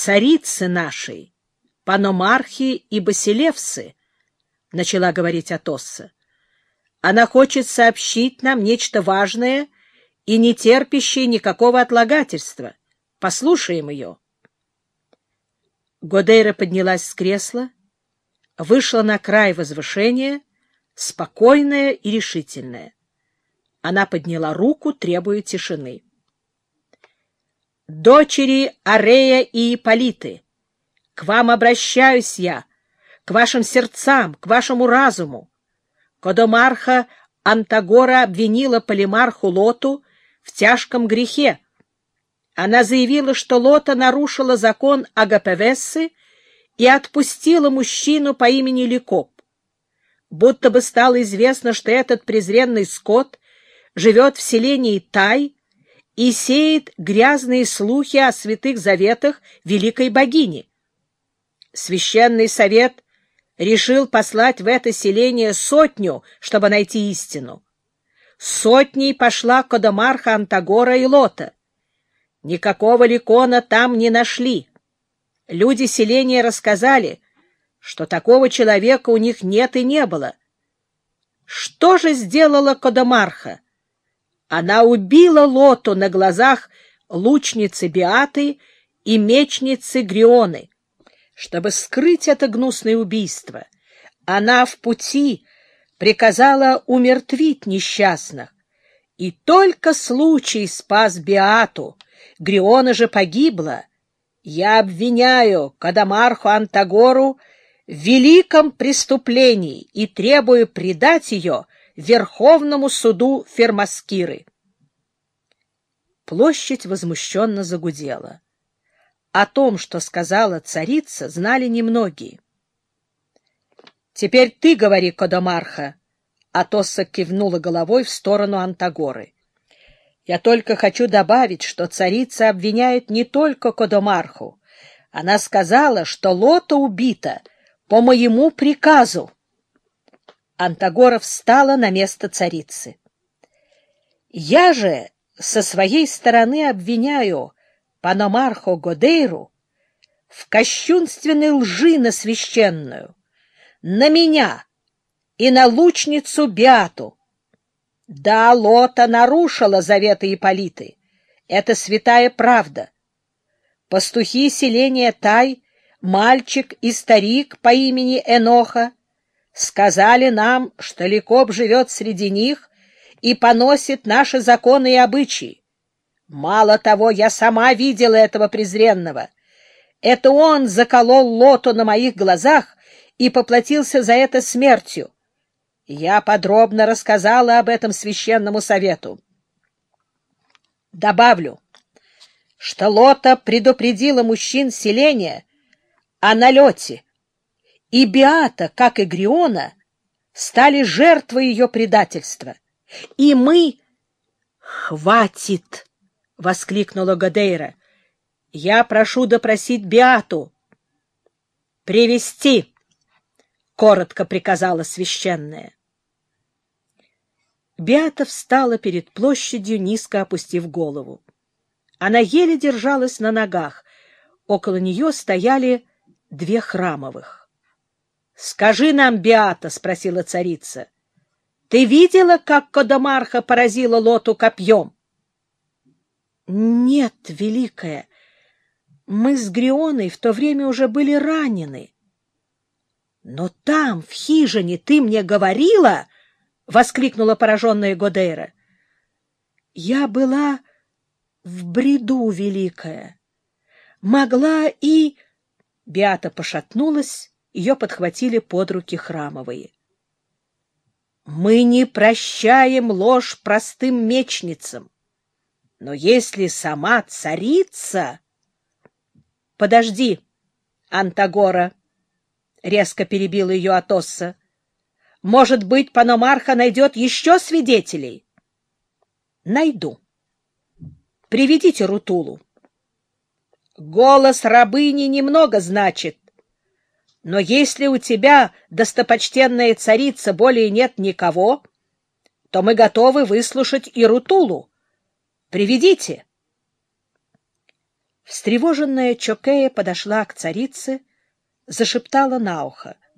царицы нашей, паномархи и басилевсы, — начала говорить Атосса. Она хочет сообщить нам нечто важное и не терпящее никакого отлагательства. Послушаем ее. Годейра поднялась с кресла, вышла на край возвышения, спокойная и решительная. Она подняла руку, требуя тишины. «Дочери Арея и Иполиты, к вам обращаюсь я, к вашим сердцам, к вашему разуму. Кодомарха Антагора обвинила Полимарху Лоту в тяжком грехе. Она заявила, что Лота нарушила закон Агапевессы и отпустила мужчину по имени Ликоп. Будто бы стало известно, что этот презренный скот живет в селении Тай и сеет грязные слухи о святых заветах великой богини. Священный совет решил послать в это селение сотню, чтобы найти истину. Сотней пошла Кодомарха Антагора и Лота. Никакого ликона там не нашли. Люди селения рассказали, что такого человека у них нет и не было. Что же сделала Кодомарха? Она убила Лоту на глазах лучницы Биаты и мечницы Грионы. Чтобы скрыть это гнусное убийство, она в пути приказала умертвить несчастных. И только случай спас Биату, Гриона же погибла. Я обвиняю Кадамарху Антагору в великом преступлении и требую предать ее Верховному суду Фермаскиры. Площадь возмущенно загудела. О том, что сказала царица, знали немногие. — Теперь ты говори, Кодомарха, — Атоса кивнула головой в сторону Антагоры. — Я только хочу добавить, что царица обвиняет не только Кодомарху. Она сказала, что Лота убита по моему приказу. Антагора встала на место царицы. — Я же со своей стороны обвиняю Паномархо Годейру в кощунственной лжи на священную, на меня и на лучницу Биату. Да, Лота нарушила заветы Иполиты. Это святая правда. Пастухи селения Тай, мальчик и старик по имени Эноха, сказали нам, что Ликоп живет среди них и поносит наши законы и обычаи. Мало того, я сама видела этого презренного. Это он заколол Лоту на моих глазах и поплатился за это смертью. Я подробно рассказала об этом священному совету. Добавлю, что Лота предупредила мужчин селения о налете, и Биата, как и Гриона, стали жертвой ее предательства. И мы... Хватит! — воскликнула Гадейра. — Я прошу допросить Биату. — Привести! — коротко приказала священная. Биата встала перед площадью, низко опустив голову. Она еле держалась на ногах. Около нее стояли две храмовых. — Скажи нам, Биата, — спросила царица, — ты видела, как Кодомарха поразила Лоту копьем? — нет, Великая, мы с Грионой в то время уже были ранены. Но там, в хижине, ты мне говорила, — воскликнула пораженная Годейра. Я была в бреду, Великая. Могла и... Биата пошатнулась, ее подхватили под руки храмовые. Мы не прощаем ложь простым мечницам. Но если сама царица... — Подожди, Антагора, — резко перебила ее Атосса. — Может быть, Паномарха найдет еще свидетелей? — Найду. Приведите Рутулу. Голос рабыни немного значит. Но если у тебя, достопочтенная царица, более нет никого, то мы готовы выслушать и Рутулу. Приведите. Встревоженная Чокея подошла к царице, зашептала на ухо —